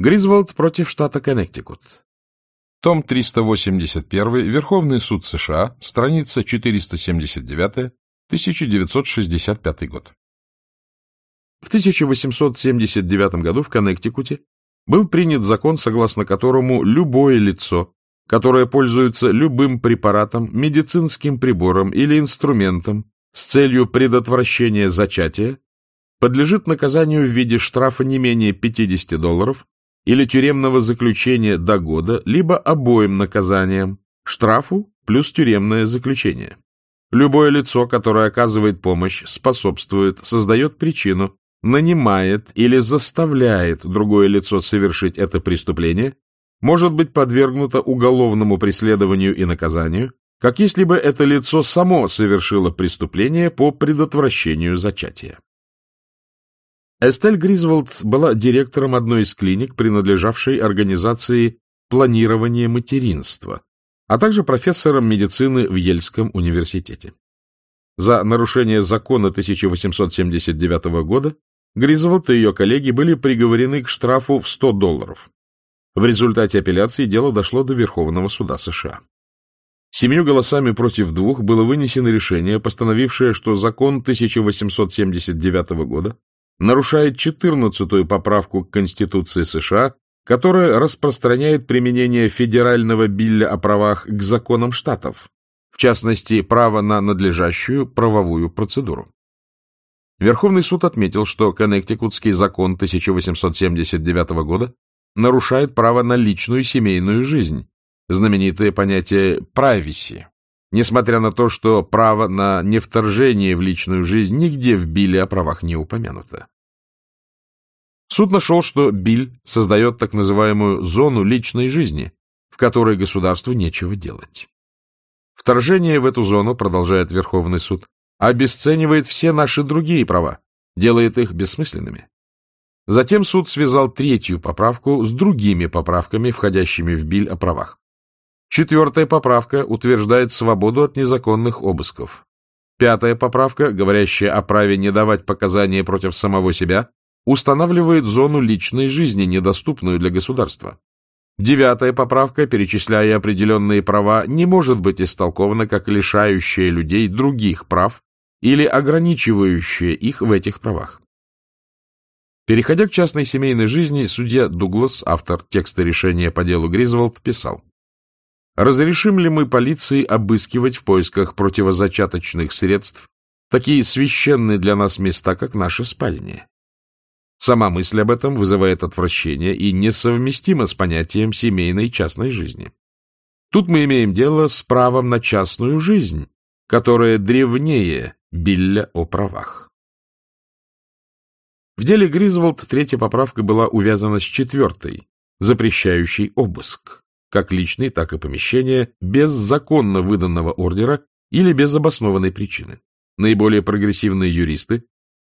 Гризволд против штата Коннектикут. Том 381, Верховный суд США, страница 479, 1965 год. В 1879 году в Коннектикуте был принят закон, согласно которому любое лицо, которое пользуется любым препаратом, медицинским прибором или инструментом с целью предотвращения зачатия, подлежит наказанию в виде штрафа не менее 50 долларов или тюремного заключения до года, либо обоим наказаниям, штрафу плюс тюремное заключение. Любое лицо, которое оказывает помощь, способствует, создает причину, нанимает или заставляет другое лицо совершить это преступление, может быть подвергнуто уголовному преследованию и наказанию, как если бы это лицо само совершило преступление по предотвращению зачатия. Эстель Гризволд была директором одной из клиник, принадлежавшей организации планирования материнства, а также профессором медицины в Ельском университете. За нарушение закона 1879 года Гризволд и ее коллеги были приговорены к штрафу в 100 долларов. В результате апелляции дело дошло до Верховного суда США. Семью голосами против двух было вынесено решение, постановившее, что закон 1879 года нарушает 14-ю поправку к Конституции США, которая распространяет применение федерального билля о правах к законам штатов, в частности, право на надлежащую правовую процедуру. Верховный суд отметил, что Коннектикутский закон 1879 года нарушает право на личную семейную жизнь, знаменитое понятие «privacy», несмотря на то, что право на невторжение в личную жизнь нигде в Билле о правах не упомянуто. Суд нашел, что Биль создает так называемую зону личной жизни, в которой государству нечего делать. Вторжение в эту зону, продолжает Верховный суд, обесценивает все наши другие права, делает их бессмысленными. Затем суд связал третью поправку с другими поправками, входящими в Биль о правах. Четвертая поправка утверждает свободу от незаконных обысков. Пятая поправка, говорящая о праве не давать показания против самого себя, устанавливает зону личной жизни, недоступную для государства. Девятая поправка, перечисляя определенные права, не может быть истолкована как лишающая людей других прав или ограничивающая их в этих правах. Переходя к частной семейной жизни, судья Дуглас, автор текста решения по делу Гризволд, писал Разрешим ли мы полиции обыскивать в поисках противозачаточных средств такие священные для нас места, как наши спальни? Сама мысль об этом вызывает отвращение и несовместима с понятием семейной частной жизни. Тут мы имеем дело с правом на частную жизнь, которое древнее Билля о правах. В деле Гризволд третья поправка была увязана с четвертой, запрещающей обыск как личный, так и помещения, без законно выданного ордера или без обоснованной причины. Наиболее прогрессивные юристы,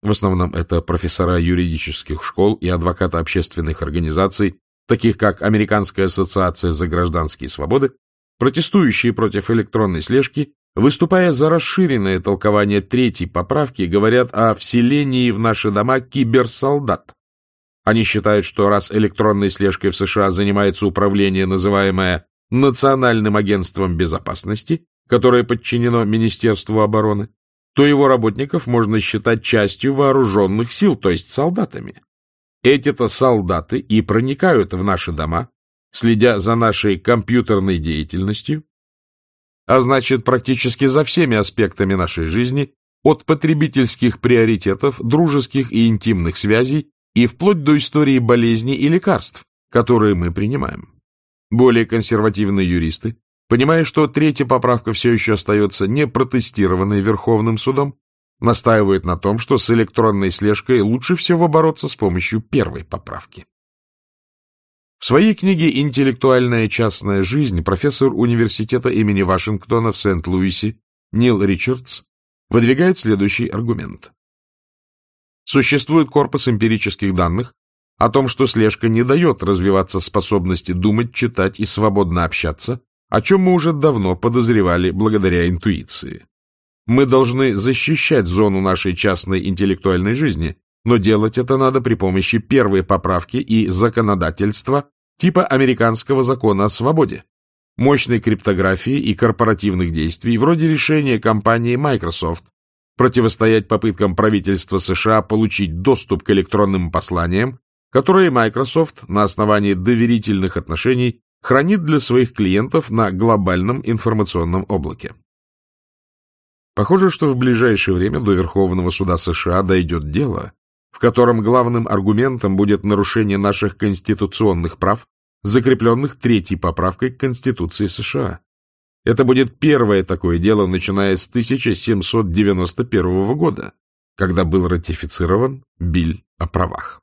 в основном это профессора юридических школ и адвокаты общественных организаций, таких как Американская ассоциация за гражданские свободы, протестующие против электронной слежки, выступая за расширенное толкование третьей поправки, говорят о вселении в наши дома киберсолдат, они считают, что раз электронной слежкой в США занимается управление, называемое Национальным агентством безопасности, которое подчинено Министерству обороны, то его работников можно считать частью вооруженных сил, то есть солдатами. Эти-то солдаты и проникают в наши дома, следя за нашей компьютерной деятельностью, а значит, практически за всеми аспектами нашей жизни, от потребительских приоритетов, дружеских и интимных связей и вплоть до истории болезней и лекарств, которые мы принимаем. Более консервативные юристы, понимая, что третья поправка все еще остается не протестированной Верховным судом, настаивают на том, что с электронной слежкой лучше всего бороться с помощью первой поправки. В своей книге «Интеллектуальная частная жизнь» профессор университета имени Вашингтона в Сент-Луисе Нил Ричардс выдвигает следующий аргумент. Существует корпус эмпирических данных о том, что слежка не дает развиваться способности думать, читать и свободно общаться, о чем мы уже давно подозревали благодаря интуиции. Мы должны защищать зону нашей частной интеллектуальной жизни, но делать это надо при помощи первой поправки и законодательства типа американского закона о свободе, мощной криптографии и корпоративных действий, вроде решения компании Microsoft противостоять попыткам правительства США получить доступ к электронным посланиям, которые Microsoft на основании доверительных отношений хранит для своих клиентов на глобальном информационном облаке. Похоже, что в ближайшее время до Верховного суда США дойдет дело, в котором главным аргументом будет нарушение наших конституционных прав, закрепленных третьей поправкой к Конституции США. Это будет первое такое дело, начиная с 1791 года, когда был ратифицирован Биль о правах.